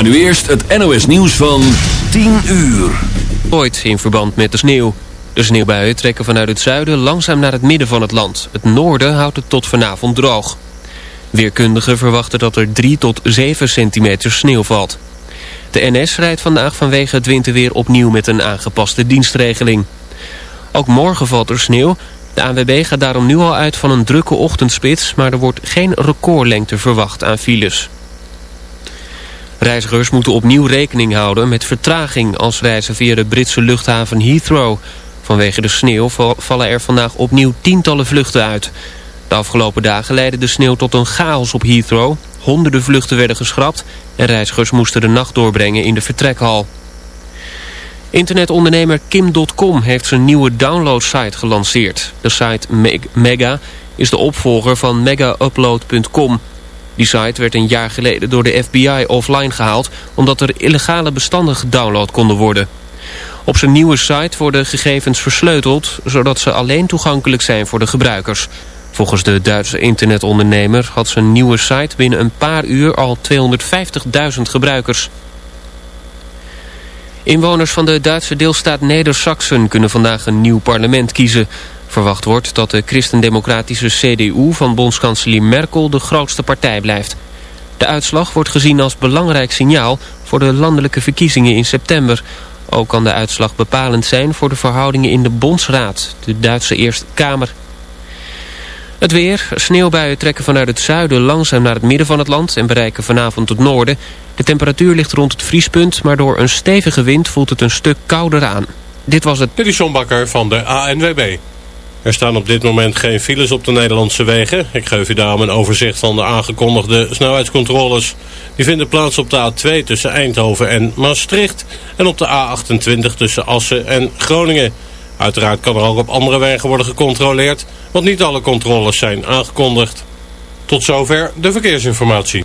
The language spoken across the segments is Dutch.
Maar nu eerst het NOS nieuws van 10 uur. Ooit in verband met de sneeuw. De sneeuwbuien trekken vanuit het zuiden langzaam naar het midden van het land. Het noorden houdt het tot vanavond droog. Weerkundigen verwachten dat er 3 tot 7 centimeter sneeuw valt. De NS rijdt vandaag vanwege het winterweer opnieuw met een aangepaste dienstregeling. Ook morgen valt er sneeuw. De ANWB gaat daarom nu al uit van een drukke ochtendspits... maar er wordt geen recordlengte verwacht aan files. Reizigers moeten opnieuw rekening houden met vertraging... als reizen via de Britse luchthaven Heathrow. Vanwege de sneeuw vallen er vandaag opnieuw tientallen vluchten uit. De afgelopen dagen leidde de sneeuw tot een chaos op Heathrow. Honderden vluchten werden geschrapt... en reizigers moesten de nacht doorbrengen in de vertrekhal. Internetondernemer Kim.com heeft zijn nieuwe downloadsite gelanceerd. De site Mega is de opvolger van megaupload.com... Die site werd een jaar geleden door de FBI offline gehaald... omdat er illegale bestanden gedownload konden worden. Op zijn nieuwe site worden gegevens versleuteld... zodat ze alleen toegankelijk zijn voor de gebruikers. Volgens de Duitse internetondernemer had zijn nieuwe site binnen een paar uur al 250.000 gebruikers. Inwoners van de Duitse deelstaat Neder-Saxen kunnen vandaag een nieuw parlement kiezen. Verwacht wordt dat de christendemocratische CDU van bondskanselier Merkel de grootste partij blijft. De uitslag wordt gezien als belangrijk signaal voor de landelijke verkiezingen in september. Ook kan de uitslag bepalend zijn voor de verhoudingen in de Bondsraad, de Duitse Eerste Kamer. Het weer. Sneeuwbuien trekken vanuit het zuiden langzaam naar het midden van het land en bereiken vanavond het noorden. De temperatuur ligt rond het vriespunt, maar door een stevige wind voelt het een stuk kouder aan. Dit was het... Dit is van de ANWB. Er staan op dit moment geen files op de Nederlandse wegen. Ik geef u daarom een overzicht van de aangekondigde snelheidscontroles. Die vinden plaats op de A2 tussen Eindhoven en Maastricht... en op de A28 tussen Assen en Groningen. Uiteraard kan er ook op andere wegen worden gecontroleerd... want niet alle controles zijn aangekondigd. Tot zover de verkeersinformatie.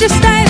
Voor de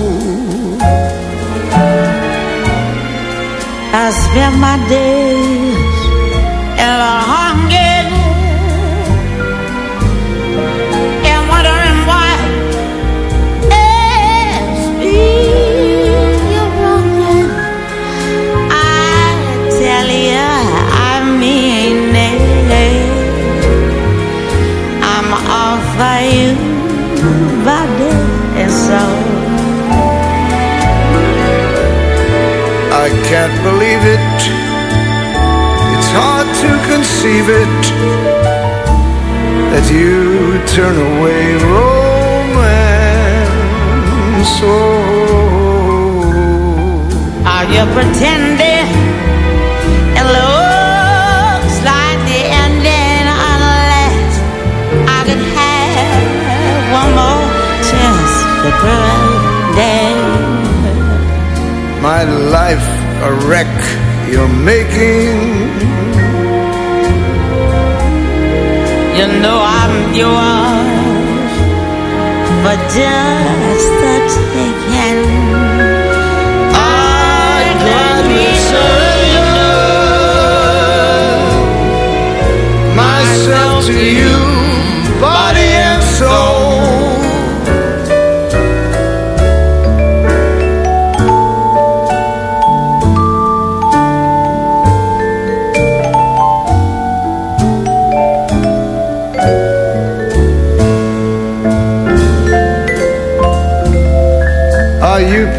I it that you turn away romance. Oh, Are you pretending? It looks like the ending unless I can have one more chance my life a wreck you're making. You know I'm yours for just the taking. I gladly surrender myself to you, body and soul.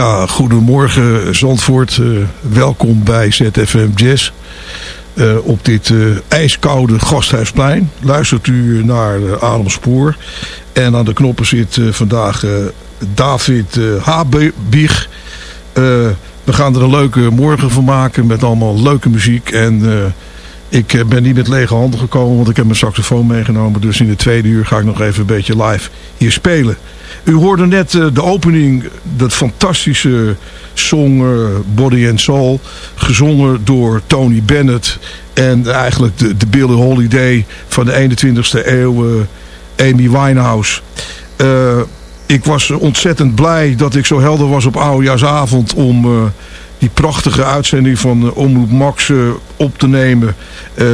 Ja, goedemorgen Zandvoort. Eh, welkom bij ZFM Jazz. Eh, op dit eh, ijskoude Gasthuisplein. Luistert u naar uh, Ademspoor. En aan de knoppen zit vandaag David Habieg. We gaan er een leuke morgen van maken met allemaal leuke muziek. En ik ben niet met lege handen gekomen, want ik heb mijn saxofoon meegenomen. Dus in de tweede uur ga ik nog even een beetje live hier spelen. U hoorde net eh, de opening, dat fantastische song eh, Body and Soul. Gezongen door Tony Bennett. En eigenlijk de, de Billie Holiday van de 21ste eeuw, eh, Amy Winehouse. Eh, ik was ontzettend blij dat ik zo helder was op oudejaarsavond om die prachtige uitzending van Omroep Max op te nemen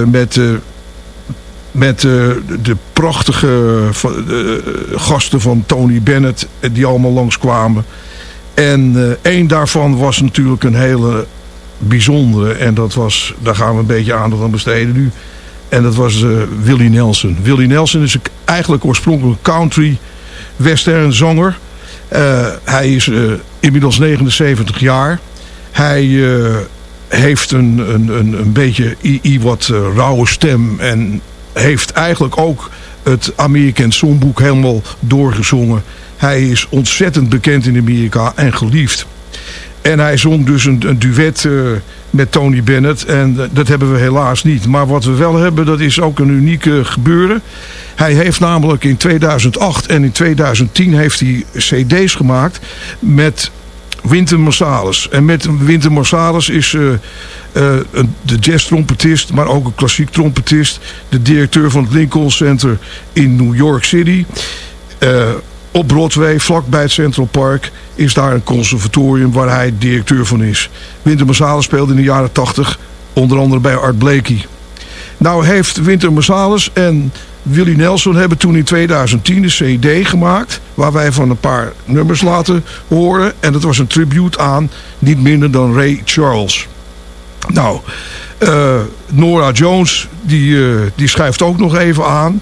met, met eh, de prachtige eh, gasten van Tony Bennett eh, die allemaal langskwamen. En eh één daarvan was natuurlijk een hele bijzondere en dat was, daar gaan we een beetje aandacht aan besteden nu. En dat was Willie Nelson. Willie Nelson is eigenlijk oorspronkelijk country western zanger. Hij is inmiddels 79 jaar. Hij heeft een, een, een, een beetje i, wat rauwe stem. En heeft eigenlijk ook het American Songboek helemaal doorgezongen. Hij is ontzettend bekend in Amerika en geliefd. En hij zong dus een, een duet eh, met Tony Bennett. En eh, dat hebben we helaas niet. Maar wat we wel hebben, dat is ook een unieke gebeuren. Hij heeft namelijk in 2008 en in 2010 heeft hij cd's gemaakt met Winter Marsalis. En met Winter Marsalis is uh, de jazz-trompetist, maar ook een klassiek trompetist. De directeur van het Lincoln Center in New York City. Uh, op Broadway, vlakbij het Central Park, is daar een conservatorium waar hij directeur van is. Winter Marsalis speelde in de jaren 80 onder andere bij Art Blakey. Nou heeft Winter Marsalis en Willie Nelson hebben toen in 2010 een cd gemaakt... waar wij van een paar nummers laten horen. En dat was een tribute aan niet minder dan Ray Charles. Nou, uh, Nora Jones die, uh, die schrijft ook nog even aan...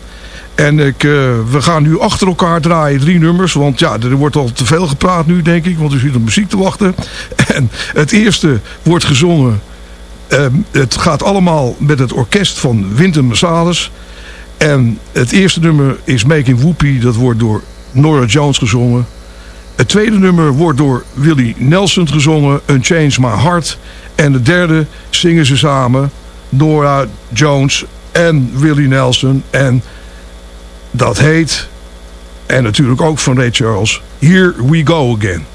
En ik, uh, we gaan nu achter elkaar draaien drie nummers. Want ja, er wordt al te veel gepraat nu, denk ik. Want er zit op muziek te wachten. En het eerste wordt gezongen. Uh, het gaat allemaal met het orkest van Winter Marsalis. En het eerste nummer is Making Whoopi. Dat wordt door Nora Jones gezongen. Het tweede nummer wordt door Willie Nelson gezongen. Unchange My Heart. En het derde zingen ze samen. Nora Jones en Willie Nelson. En dat heet, en natuurlijk ook van Ray Charles, Here We Go Again.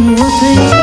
For making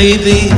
maybe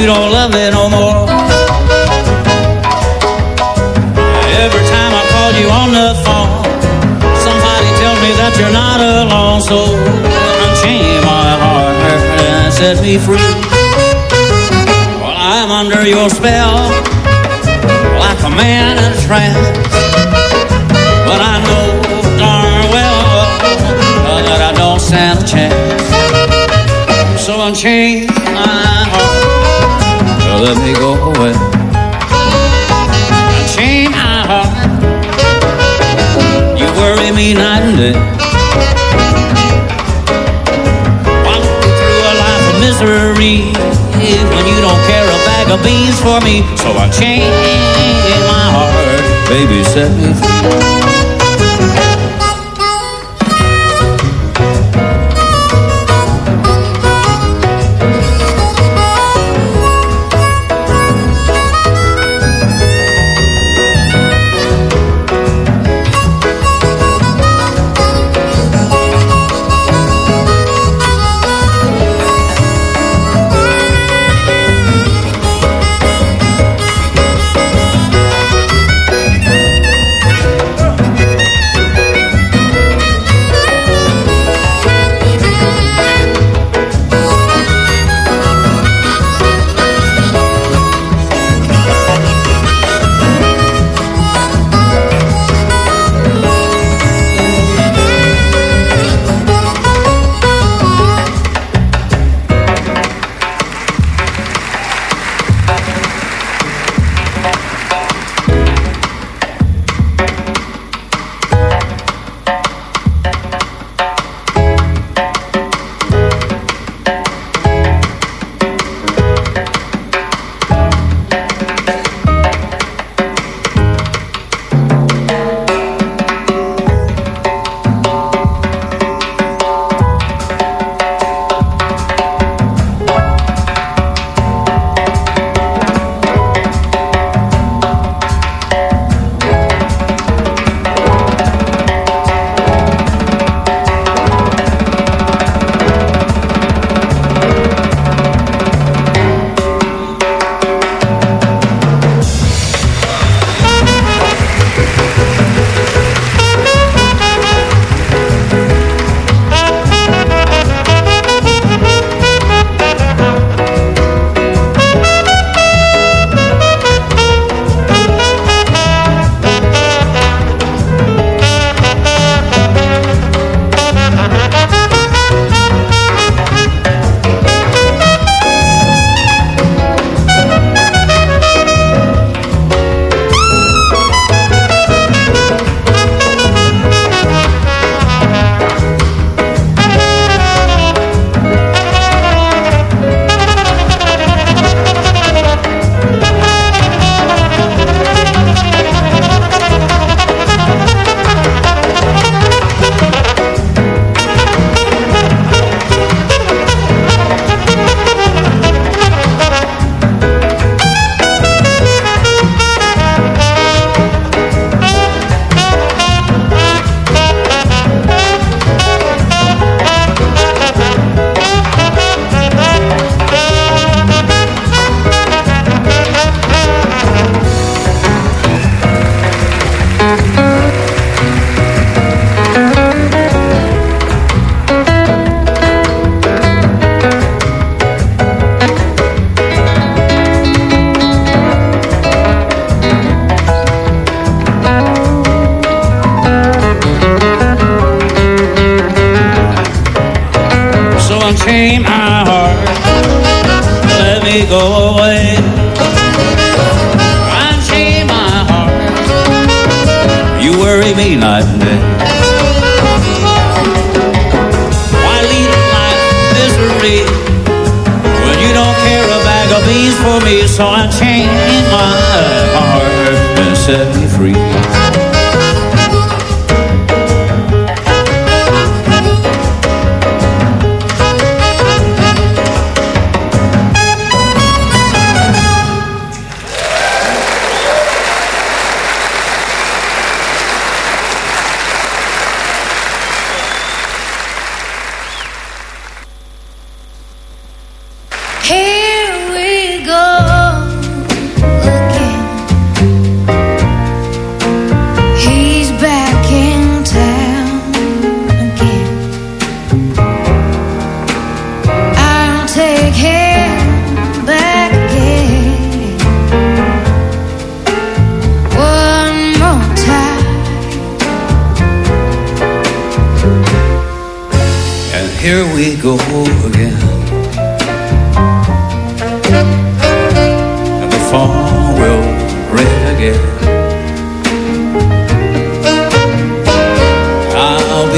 you don't love me no more. Every time I call you on the phone, somebody tells me that you're not alone. So unchain my heart and set me free. Well, I'm under your spell, like a man in a trance. But I know darn well uh, that I don't stand a chance. So unchain my heart, let me go away. Unchain my heart, you worry me night and day. Walk through a life of misery when you don't care a bag of beans for me. So unchain my heart, baby, set me free.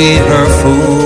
Be her fool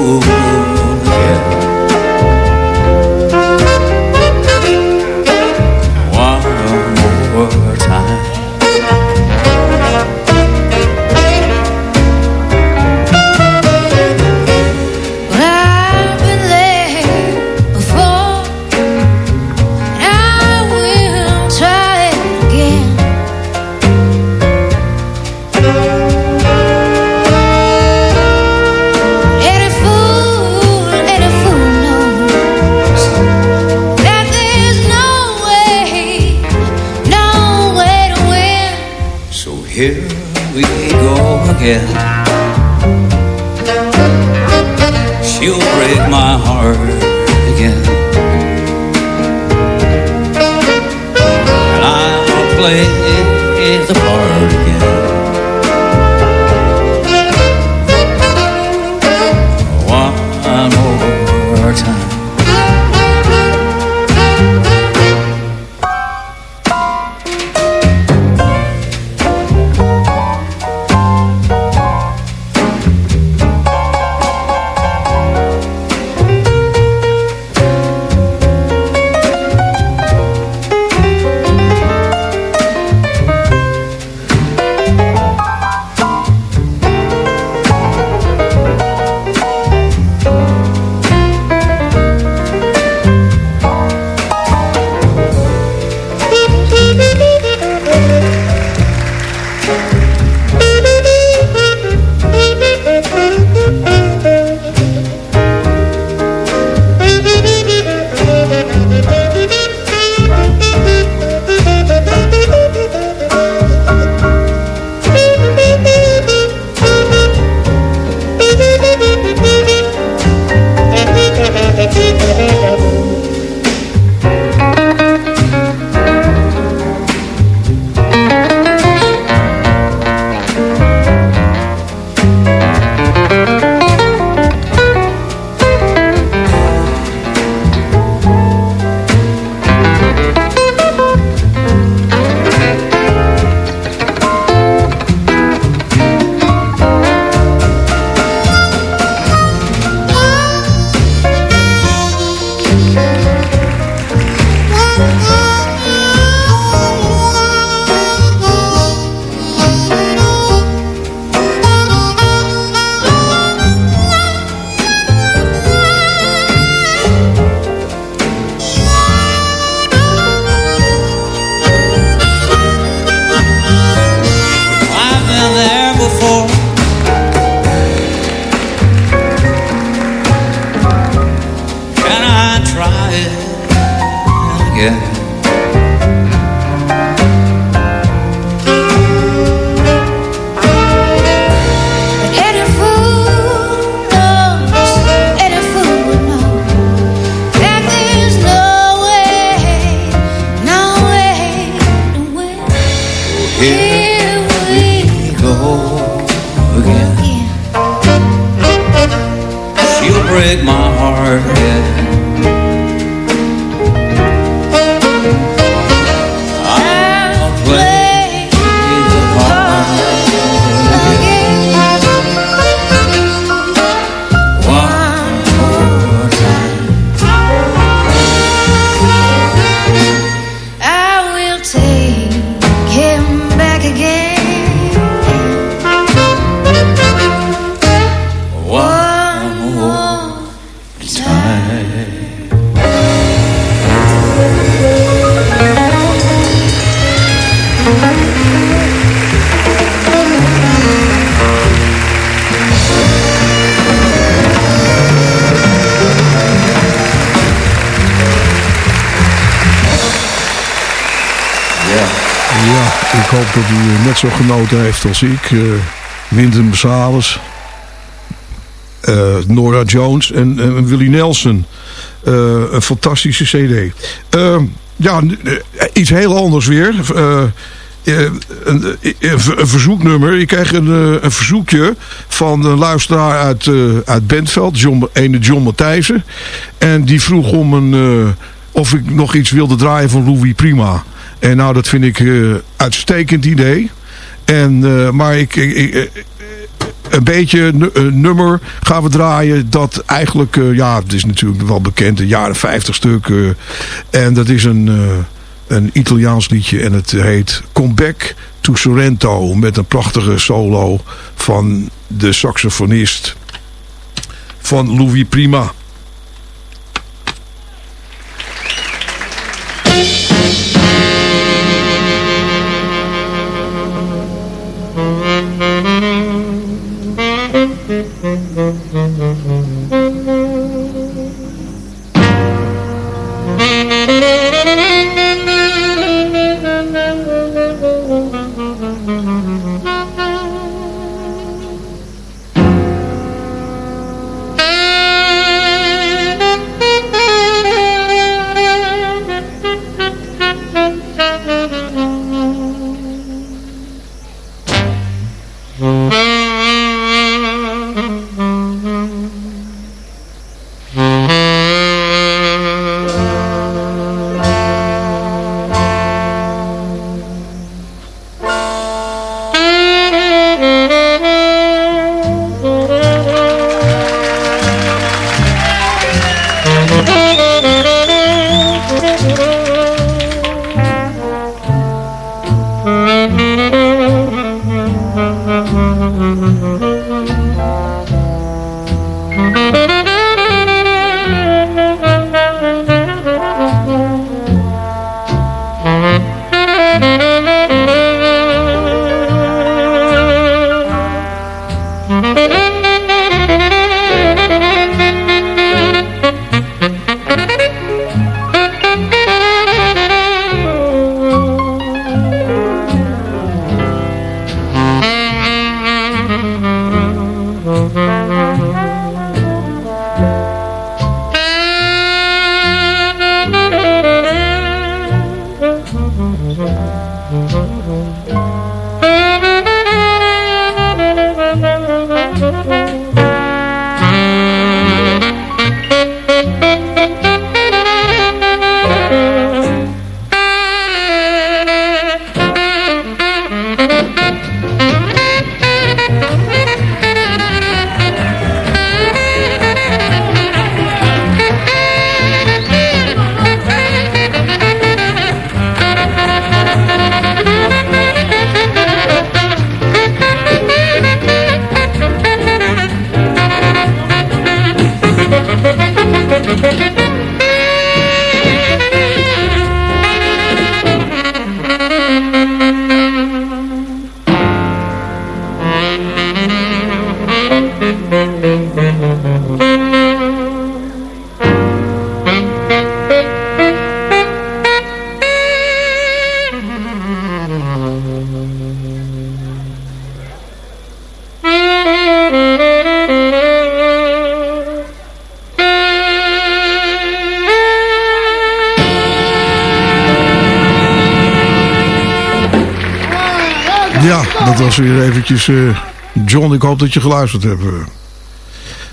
genoten heeft als ik. Uh, Wynton Marsalis, eh, Nora Jones en, en Willie Nelson. Eh, een fantastische cd. Eh, ja, eh, iets heel anders weer. Eh, eh, een, eh, een een verzoeknummer. Ik kreeg een, eh, een verzoekje van een luisteraar uit, eh, uit Bentveld, John, ene John Matthijssen. En die vroeg om een, eh, of ik nog iets wilde draaien van Louis Prima. En nou, dat vind ik een uitstekend idee. En, eh, maar ik, ik, ik- een beetje een nummer gaan we draaien dat eigenlijk, eh, ja, het is natuurlijk wel bekend, een jaren 50 stuk. eh, en dat is een, eh, een Italiaans liedje en het heet Come Back to Sorrento. Met een prachtige solo van de saxofonist van Louis Prima. Eventjes... eh, John, ik hoop dat je geluisterd hebt.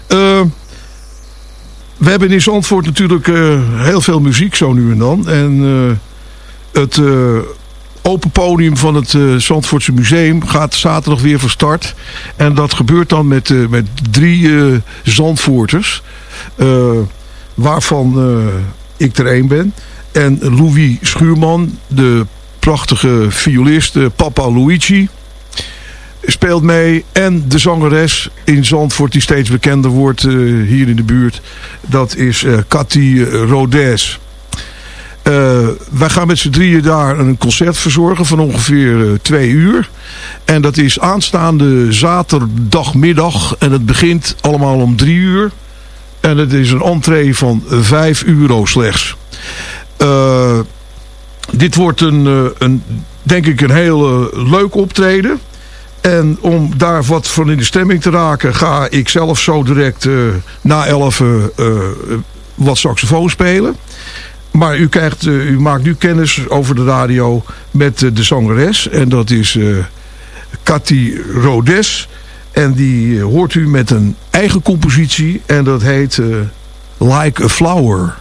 Eh, hebben in Zandvoort natuurlijk eh, heel veel muziek zo nu en dan. En eh, het eh, open podium van het eh, Zandvoortse Museum gaat zaterdag weer van start. En dat gebeurt dan met, eh, met drie eh, Zandvoorters. eh, waarvan eh, ik er één ben. En Louis Schuurman, de prachtige violist, eh, Papa Luigi speelt mee. En de zangeres in Zandvoort die steeds bekender wordt eh, hier in de buurt. Dat is eh Cathy Rodes. Eh, wij gaan met z'n drieën daar een concert verzorgen van ongeveer twee uur. En dat is aanstaande zaterdagmiddag. En het begint allemaal om drie uur. En het is een entree van 5 euro slechts. Dit wordt een, een, denk ik een heel leuk optreden. En om daar wat van in de stemming te raken... ga ik zelf zo direct eh, na 11 eh, eh, wat saxofoon spelen. Maar u, krijgt, u maakt nu kennis over de radio met de zangeres. En dat is Cathy Rodes. En die hoort u met een eigen compositie. En dat heet Like a Flower.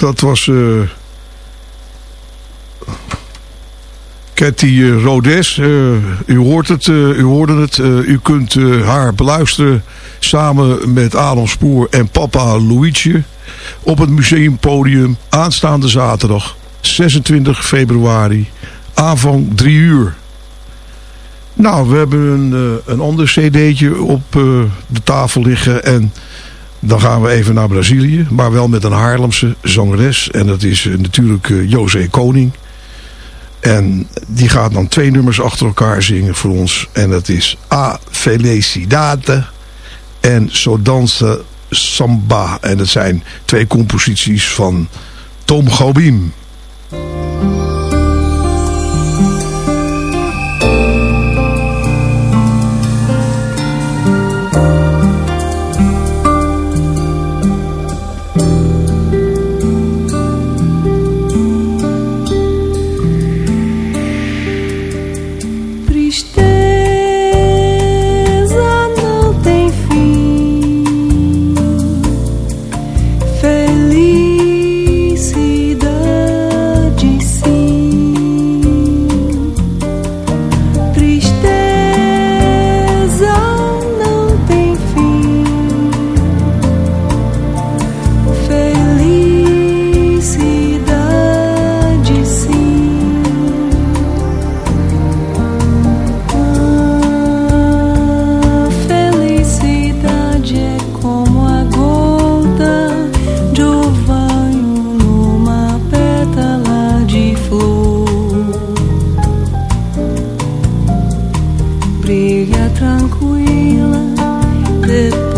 Dat was eh Cathy eh, Rodes. Eh, u hoort het, u hoorde het. U kunt haar beluisteren samen met Adam Spoor en papa Luigi op het museumpodium aanstaande zaterdag 26 februari. Aanvang 3 uur. Nou, we hebben een, een ander cd'tje op de tafel liggen en dan gaan we even naar Brazilië, maar wel met een Haarlemse zangeres. En dat is eh, natuurlijk eh, José Koning. En die gaat dan twee nummers achter elkaar zingen voor ons. En dat is A Felicidade en So Danza Samba. En dat zijn twee composities van Tom Jobim. it.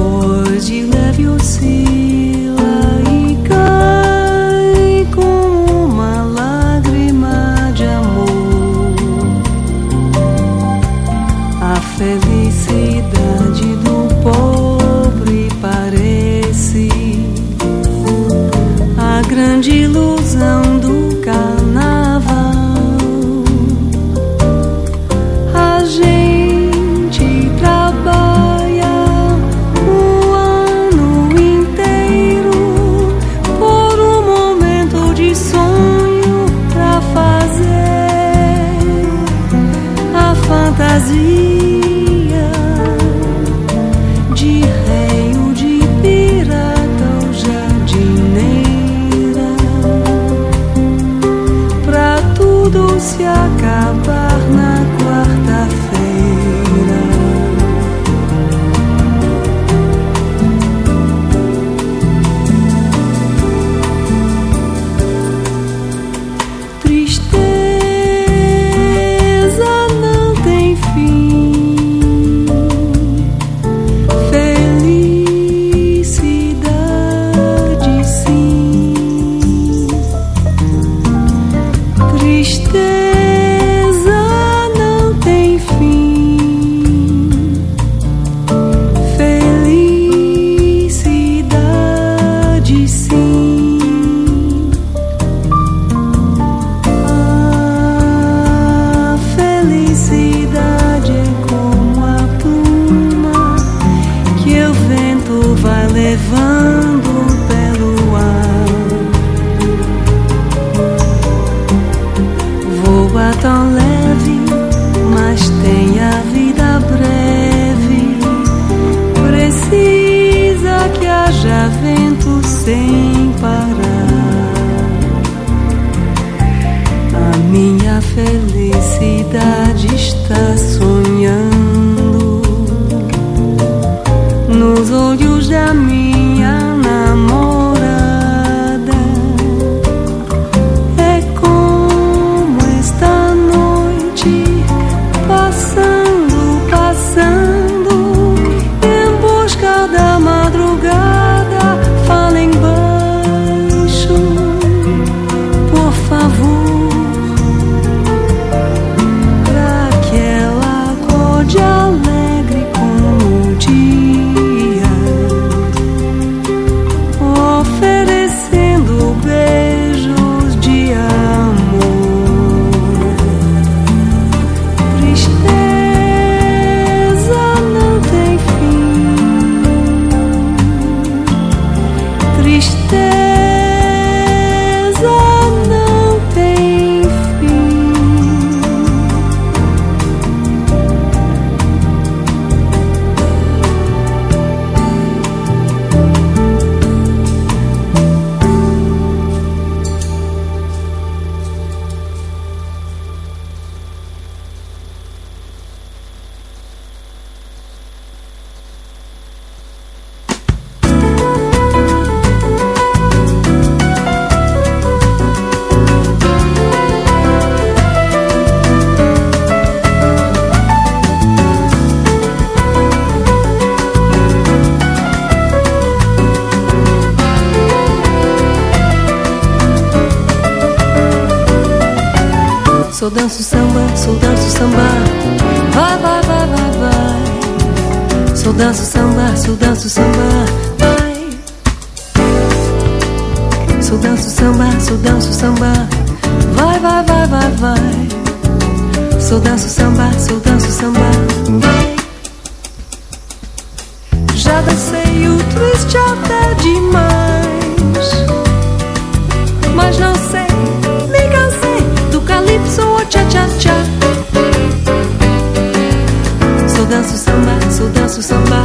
Danço samba, sou danço samba. Vai, vai, vai, vai, vai. Sou danço samba, sou danço samba. Vai. Sou danço samba, sou danço samba. Vai, vai, vai, vai, vai. Sou danço samba, sou danço samba. Vai. Já dancei o twist até demais. Mas não sei, cha-cha-cha. Sou danço samba, sou danço samba.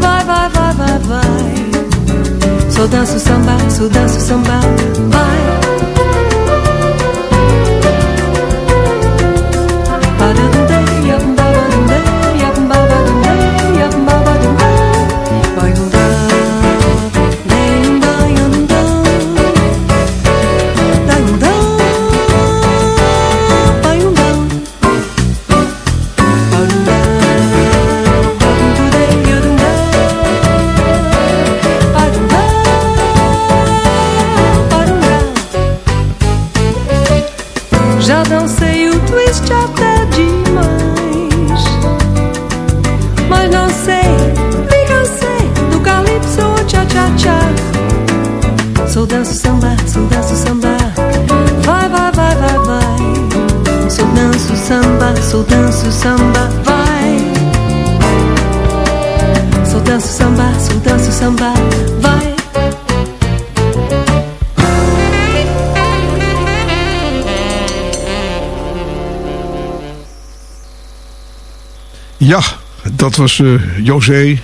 Vai, vai, vai, vai, vai. Sou danço samba, sou danço samba. Vai. Ja, dat was eh José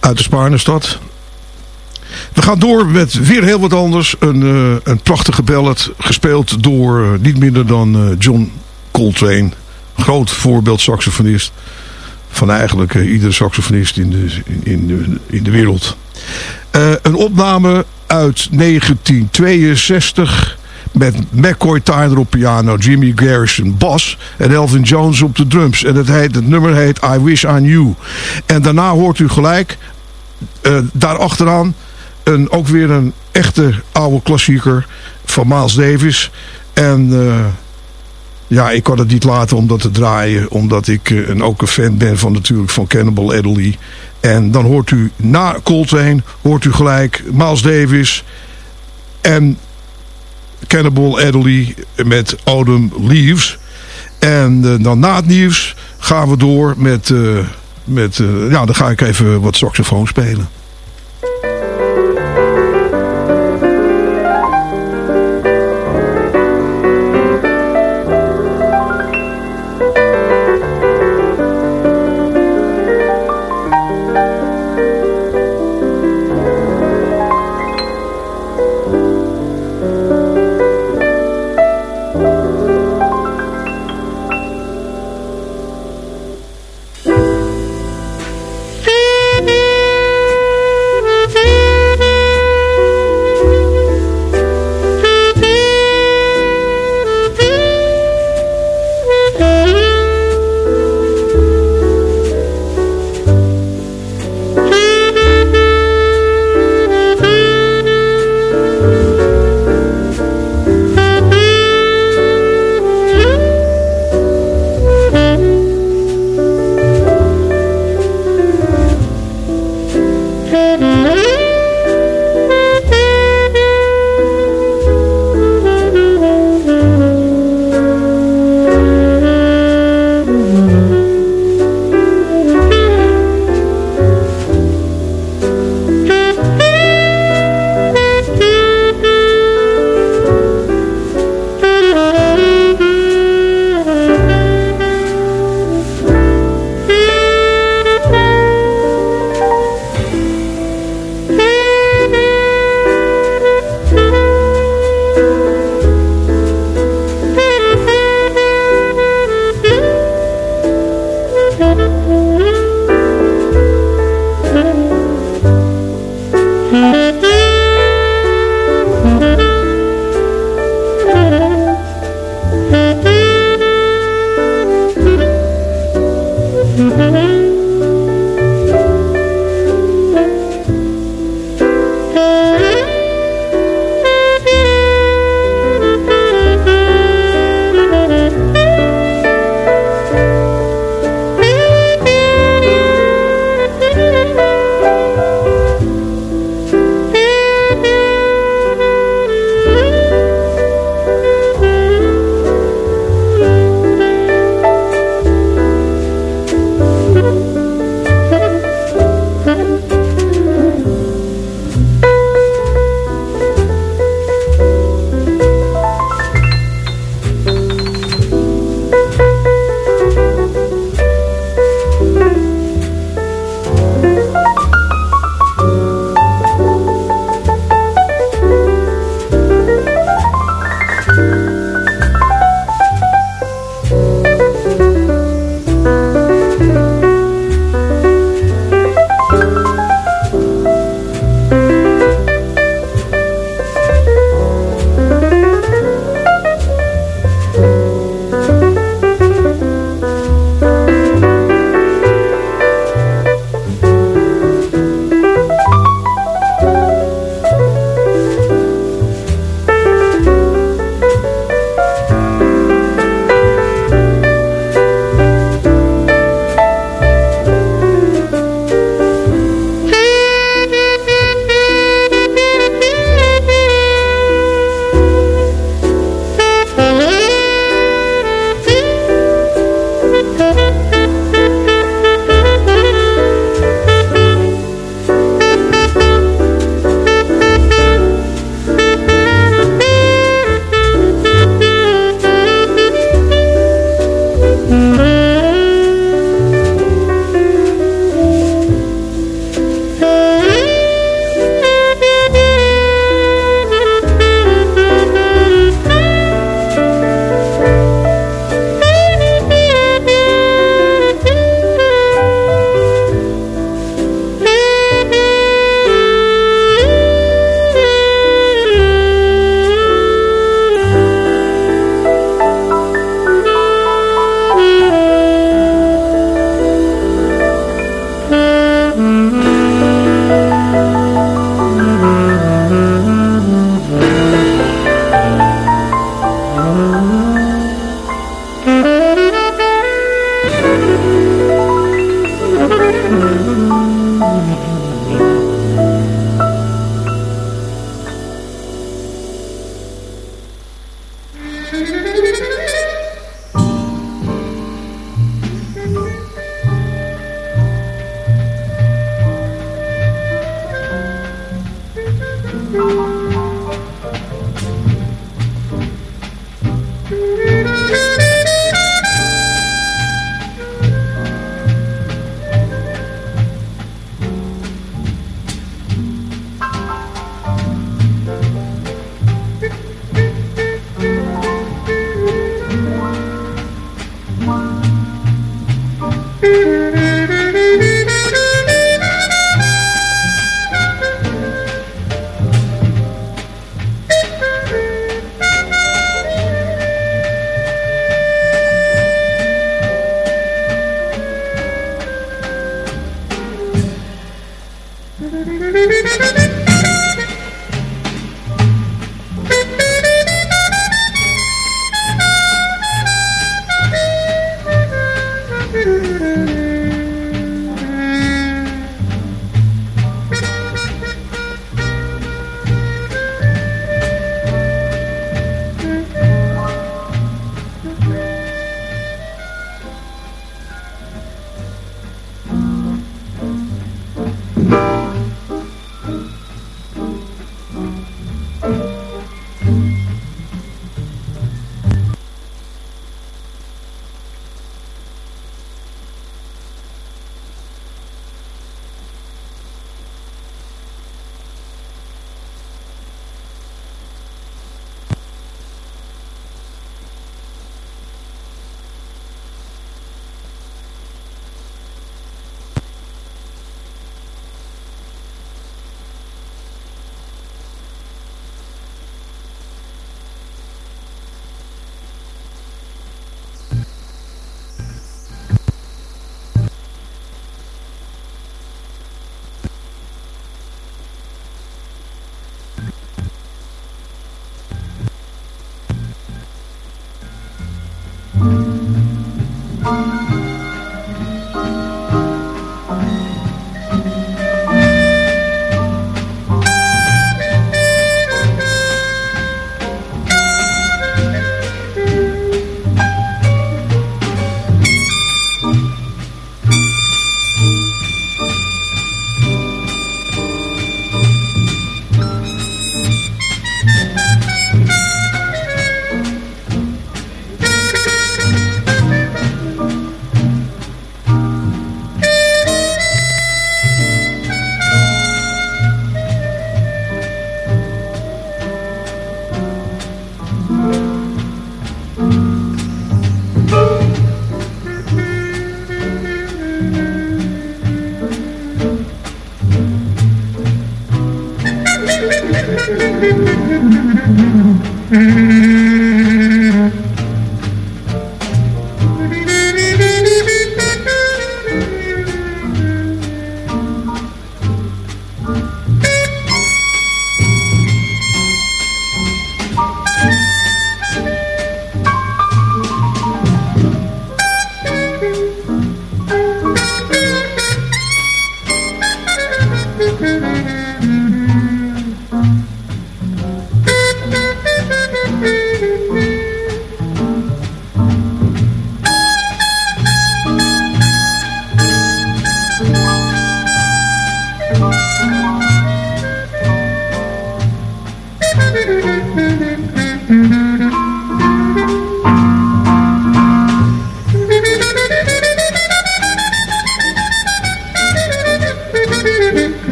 uit de Spaarnestad. We gaan door met weer heel wat anders. Een, eh, een prachtige ballad gespeeld door eh, niet minder dan John Coltrane. Groot voorbeeld saxofonist van eigenlijk iedere saxofonist in de, in de, in de wereld. Een opname uit 1962 met McCoy Tyner op piano, Jimmy Garrison bas en Elvin Jones op de drums. En het, heet, het nummer heet I Wish I Knew. En daarna hoort u gelijk uh, daarachteraan een, ook weer een echte oude klassieker van Miles Davis. En uh, ja, ik kan het niet laten om dat te draaien. Omdat ik een, ook een fan ben van natuurlijk van Cannibal Adderley. En dan hoort u na Coltrane, hoort u gelijk Miles Davis en Cannibal Adderley met Autumn Leaves. En uh, dan na het nieuws gaan we door met... Uh, met uh, ja, dan ga ik even wat saxofoon spelen.